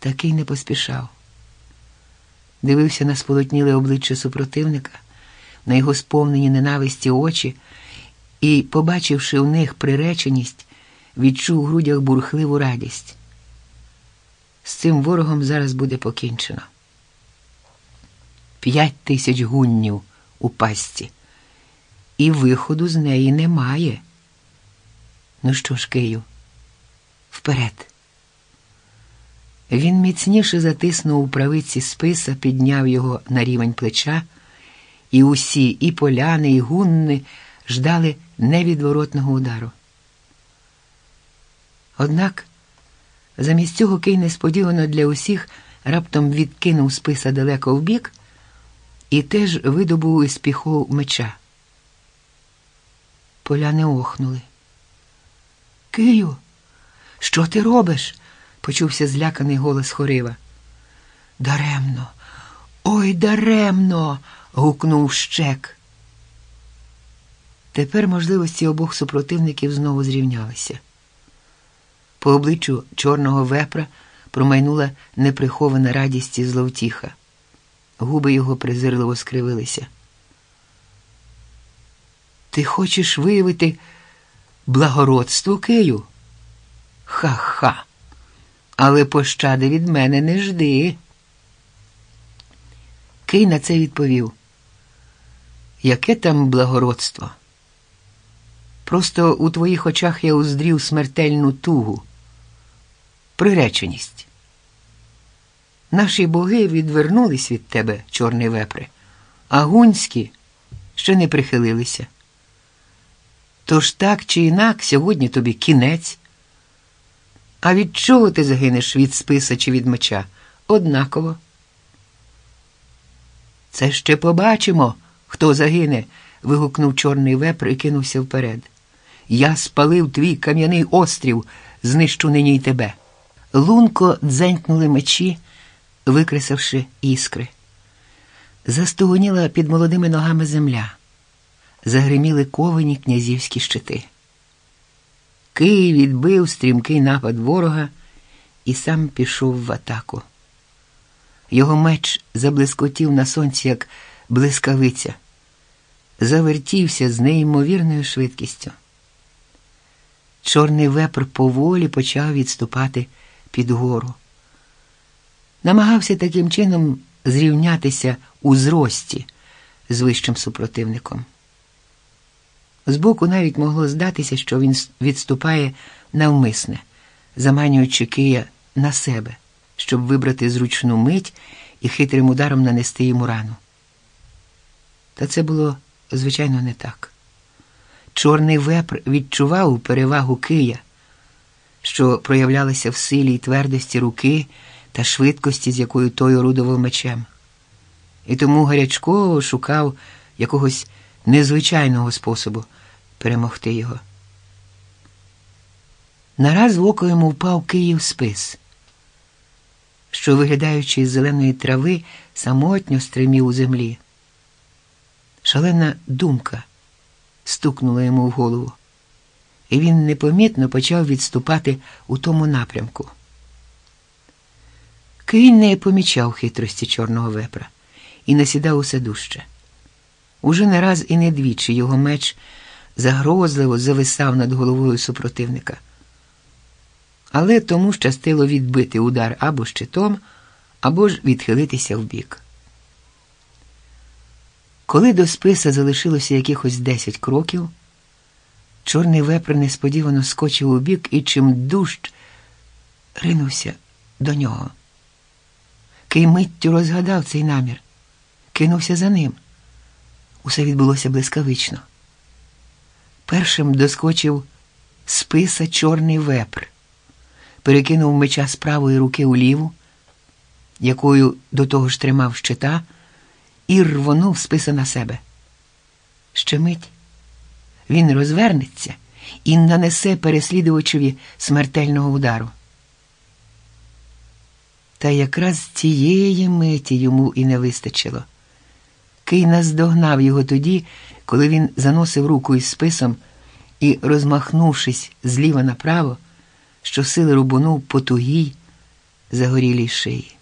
Такий не поспішав. Дивився на сполотніле обличчя супротивника, на його сповнені ненависті очі і, побачивши в них приреченість, відчув у грудях бурхливу радість. З цим ворогом зараз буде покінчено. П'ять тисяч гуннів у пастці, і виходу з неї немає. Ну що ж, Кию, вперед. Він міцніше затиснув у правиці списа, підняв його на рівень плеча, і усі, і поляни, і гунни ждали невідворотного удару. Однак замість цього Кий несподівано для усіх раптом відкинув списа далеко вбік і теж видобув із піхов меча. Поляни охнули. Кию, що ти робиш? Почувся зляканий голос Хорива. Даремно, ой, даремно. гукнув щек. Тепер можливості обох супротивників знову зрівнялися. По обличчю чорного вепра промайнула неприхована радість і зловтіха. Губи його презирливо скривилися. Ти хочеш виявити благородство Кию? Ха-ха. Але пощади від мене не жди. Кий на це відповів. Яке там благородство? Просто у твоїх очах я уздрів смертельну тугу, приреченість. Наші боги відвернулись від тебе, чорний вепре, а гунські ще не прихилилися. Тож так чи інак сьогодні тобі кінець. А від чого ти загинеш від списа чи від меча? Однаково. Це ще побачимо, хто загине. вигукнув чорний вепр і кинувся вперед. Я спалив твій кам'яний острів, знищу нині й тебе. Лунко дзенькнули мечі, викресавши іскри. Застогоніла під молодими ногами земля. Загриміли ковені князівські щити. Кий відбив стрімкий напад ворога і сам пішов в атаку. Його меч заблискотів на сонці, як блискавиця, завертівся з неймовірною швидкістю. Чорний вепр поволі почав відступати під гору. Намагався таким чином зрівнятися у зрості з вищим супротивником. Збоку навіть могло здатися, що він відступає навмисне, заманюючи Кия на себе, щоб вибрати зручну мить і хитрим ударом нанести йому рану. Та це було, звичайно, не так. Чорний вепр відчував перевагу Кия, що проявлялася в силі й твердості руки та швидкості, з якою той орудував мечем, і тому гарячково шукав якогось незвичайного способу перемогти його. Нараз в око йому впав Київ спис, що, виглядаючи з зеленої трави, самотньо стримів у землі. Шалена думка стукнула йому в голову, і він непомітно почав відступати у тому напрямку. Кий не помічав хитрості чорного вепра і насідав усе дужче. Уже не раз і не двічі його меч загрозливо зависав над головою супротивника. Але тому щастило відбити удар або щитом, або ж відхилитися вбік. Коли до списа залишилося якихось десять кроків, чорний вепр несподівано скочив у бік і чим дужч ринувся до нього. Кий миттю розгадав цей намір, кинувся за ним. Усе відбулося блискавично. Першим доскочив списа чорний вепр, перекинув меча з правої руки у ліву, якою до того ж тримав щита, і рвонув списа на себе. Ще мить він розвернеться і нанесе переслідувачеві смертельного удару. Та якраз цієї миті йому і не вистачило. Кий наздогнав його тоді, коли він заносив руку із списом і, розмахнувшись зліва направо, що сили рубунув по тугій, загорілій шиї.